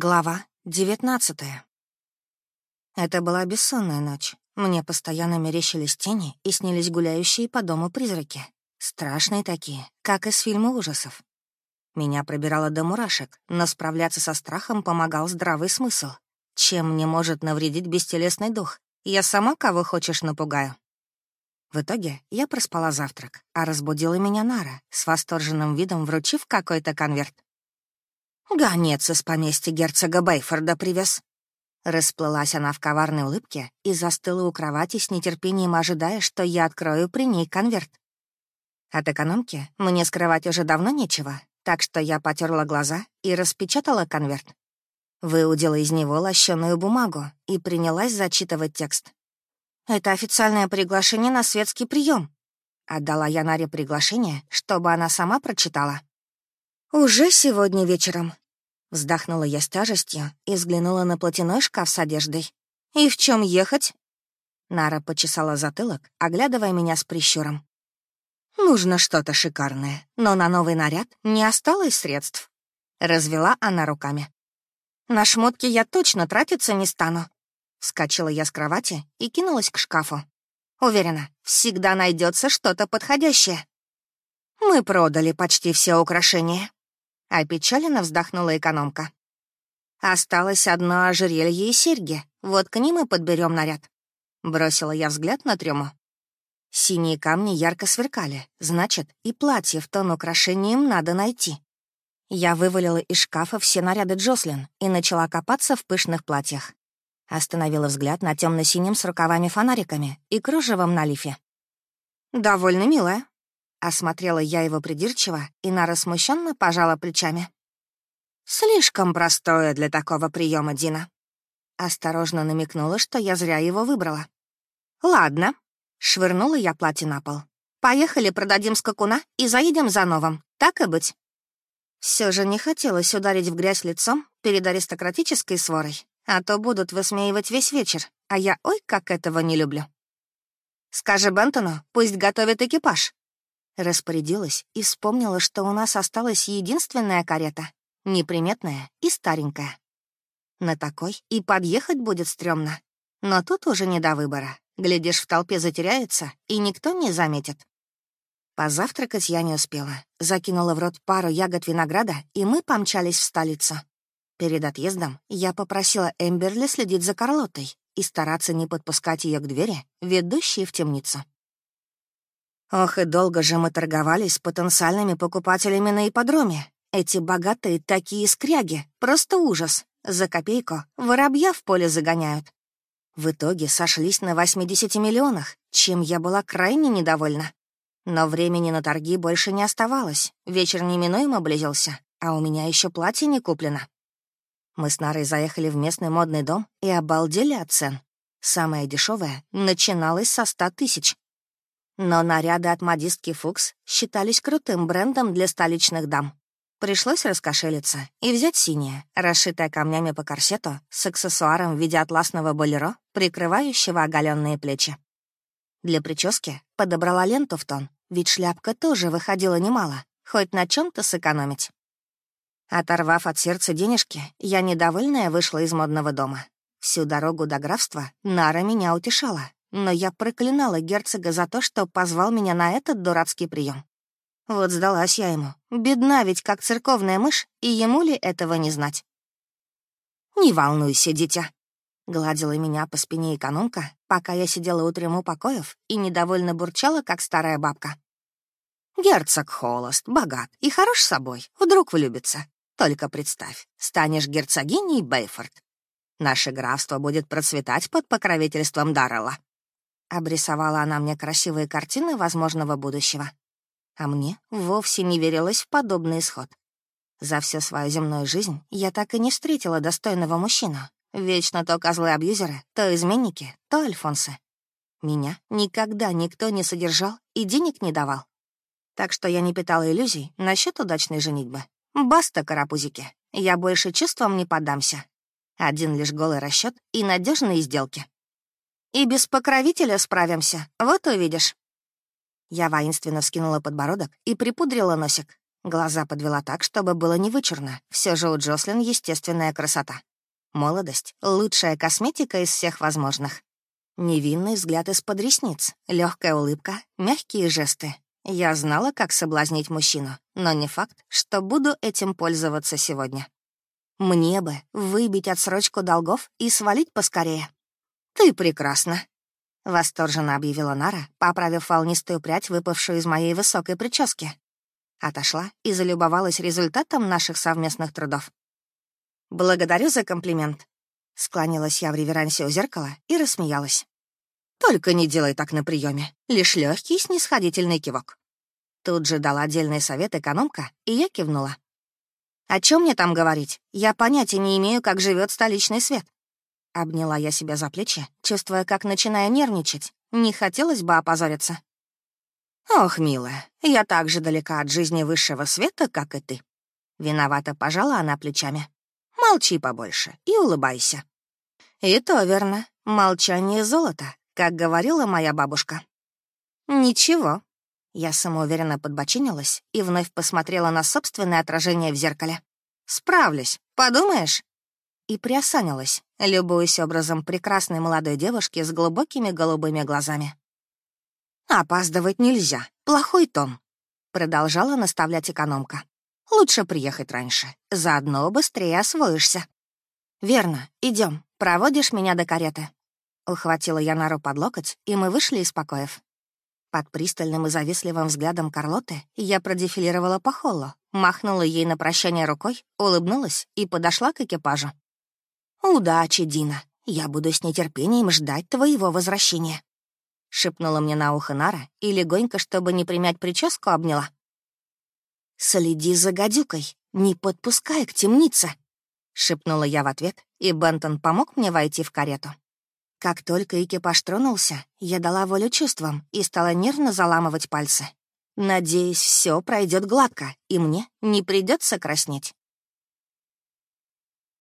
Глава девятнадцатая. Это была бессонная ночь. Мне постоянно мерещились тени и снились гуляющие по дому призраки. Страшные такие, как из фильма ужасов. Меня пробирало до мурашек, но справляться со страхом помогал здравый смысл. Чем мне может навредить бестелесный дух? Я сама кого хочешь напугаю. В итоге я проспала завтрак, а разбудила меня Нара, с восторженным видом вручив какой-то конверт. «Гонец из поместья герцога Бейфорда привез». Расплылась она в коварной улыбке и застыла у кровати с нетерпением, ожидая, что я открою при ней конверт. От экономки мне скрывать уже давно нечего, так что я потерла глаза и распечатала конверт. Выудила из него лощеную бумагу и принялась зачитывать текст. «Это официальное приглашение на светский прием. Отдала я Наре приглашение, чтобы она сама прочитала. «Уже сегодня вечером». Вздохнула я с тяжестью и взглянула на платяной шкаф с одеждой. «И в чем ехать?» Нара почесала затылок, оглядывая меня с прищуром. «Нужно что-то шикарное, но на новый наряд не осталось средств». Развела она руками. «На шмотки я точно тратиться не стану». Вскочила я с кровати и кинулась к шкафу. Уверена, всегда найдется что-то подходящее. Мы продали почти все украшения. Опечаленно вздохнула экономка. Осталось одно ожерелье и серьги. Вот к ним и подберем наряд. Бросила я взгляд на трюму. Синие камни ярко сверкали, значит, и платье в тон украшением надо найти. Я вывалила из шкафа все наряды Джослин и начала копаться в пышных платьях. Остановила взгляд на темно синем с рукавами-фонариками и кружевом на лифе. «Довольно милая», Осмотрела я его придирчиво, и Нара смущенно пожала плечами. «Слишком простое для такого приема, Дина». Осторожно намекнула, что я зря его выбрала. «Ладно», — швырнула я платье на пол. «Поехали, продадим скакуна и заедем за новым, так и быть». Все же не хотелось ударить в грязь лицом перед аристократической сворой, а то будут высмеивать весь вечер, а я ой, как этого не люблю. «Скажи Бентону, пусть готовит экипаж», Распорядилась и вспомнила, что у нас осталась единственная карета, неприметная и старенькая. На такой и подъехать будет стрёмно. Но тут уже не до выбора. Глядишь, в толпе затеряется, и никто не заметит. Позавтракать я не успела. Закинула в рот пару ягод винограда, и мы помчались в столицу. Перед отъездом я попросила Эмберли следить за Карлотой и стараться не подпускать ее к двери, ведущей в темницу. Ох, и долго же мы торговались с потенциальными покупателями на ипподроме. Эти богатые такие скряги, просто ужас. За копейку воробья в поле загоняют. В итоге сошлись на 80 миллионах, чем я была крайне недовольна. Но времени на торги больше не оставалось, вечер неминуемо близился, а у меня еще платье не куплено. Мы с Нарой заехали в местный модный дом и обалдели от цен. Самое дешевое начиналось со 100 тысяч, но наряды от модистки Фукс считались крутым брендом для столичных дам. Пришлось раскошелиться и взять синее, расшитое камнями по корсету, с аксессуаром в виде атласного болеро, прикрывающего оголенные плечи. Для прически подобрала ленту в тон, ведь шляпка тоже выходила немало, хоть на чем то сэкономить. Оторвав от сердца денежки, я недовольная вышла из модного дома. Всю дорогу до графства Нара меня утешала, но я проклинала герцога за то, что позвал меня на этот дурацкий прием. Вот сдалась я ему. Бедна ведь как церковная мышь, и ему ли этого не знать? «Не волнуйся, дитя», — гладила меня по спине экономка, пока я сидела у трему покоев и недовольно бурчала, как старая бабка. «Герцог холост, богат и хорош собой, вдруг влюбится. Только представь, станешь герцогиней Бейфорд. Наше графство будет процветать под покровительством Даррелла. Обрисовала она мне красивые картины возможного будущего. А мне вовсе не верилось в подобный исход. За всю свою земную жизнь я так и не встретила достойного мужчину. Вечно то козлы-абьюзеры, то изменники, то альфонсы. Меня никогда никто не содержал и денег не давал. Так что я не питала иллюзий насчет удачной женитьбы. Баста, карапузики, я больше чувствам не поддамся. Один лишь голый расчет и надежные сделки. И без покровителя справимся, вот увидишь». Я воинственно скинула подбородок и припудрила носик. Глаза подвела так, чтобы было не вычурно. Все же у Джослин естественная красота. Молодость — лучшая косметика из всех возможных. Невинный взгляд из-под ресниц, легкая улыбка, мягкие жесты. Я знала, как соблазнить мужчину, но не факт, что буду этим пользоваться сегодня. Мне бы выбить отсрочку долгов и свалить поскорее. «Ты прекрасна», — восторженно объявила Нара, поправив волнистую прядь, выпавшую из моей высокой прически. Отошла и залюбовалась результатом наших совместных трудов. «Благодарю за комплимент», — склонилась я в реверансе у зеркала и рассмеялась. «Только не делай так на приеме, лишь легкий снисходительный кивок». Тут же дала отдельный совет экономка, и я кивнула. О чем мне там говорить? Я понятия не имею, как живет столичный свет. Обняла я себя за плечи, чувствуя, как начинаю нервничать. Не хотелось бы опозориться. Ох, милая, я так же далека от жизни высшего света, как и ты. Виновата пожала она плечами. Молчи побольше и улыбайся. И то верно. Молчание — золото, как говорила моя бабушка. Ничего, я самоуверенно подбочинилась и вновь посмотрела на собственное отражение в зеркале. «Справлюсь, подумаешь?» И приосанилась, любуясь образом прекрасной молодой девушки с глубокими голубыми глазами. «Опаздывать нельзя, плохой тон», — продолжала наставлять экономка. «Лучше приехать раньше, заодно быстрее освоишься». «Верно, идем. проводишь меня до кареты». Ухватила я Нару под локоть, и мы вышли из покоев. Под пристальным и завистливым взглядом Карлоты я продефилировала по холлу, махнула ей на прощание рукой, улыбнулась и подошла к экипажу. «Удачи, Дина. Я буду с нетерпением ждать твоего возвращения», — шепнула мне на ухо Нара и легонько, чтобы не примять прическу, обняла. «Следи за гадюкой, не подпускай к темнице», — шепнула я в ответ, и Бентон помог мне войти в карету. Как только экипаж тронулся, я дала волю чувствам и стала нервно заламывать пальцы. Надеюсь, все пройдет гладко, и мне не придется краснеть.